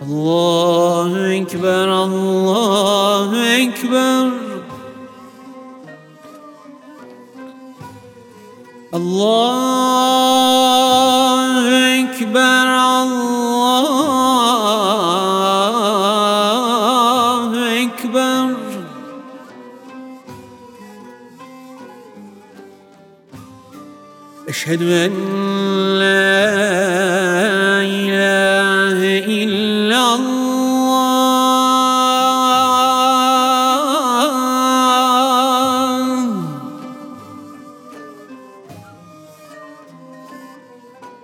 Allahu Ekber, Allahu Ekber. Allahu Ekber, Allahu Ekber. Eşhedü en la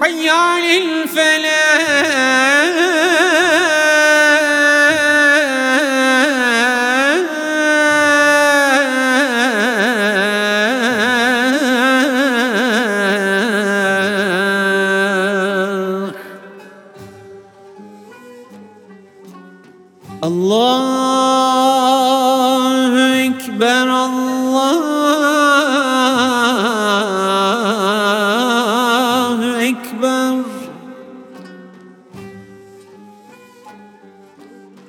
حي على الفلاح الله أكبر الله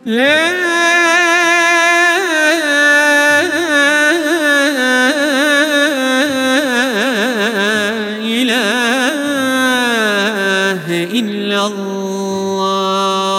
لا إله إلا الله.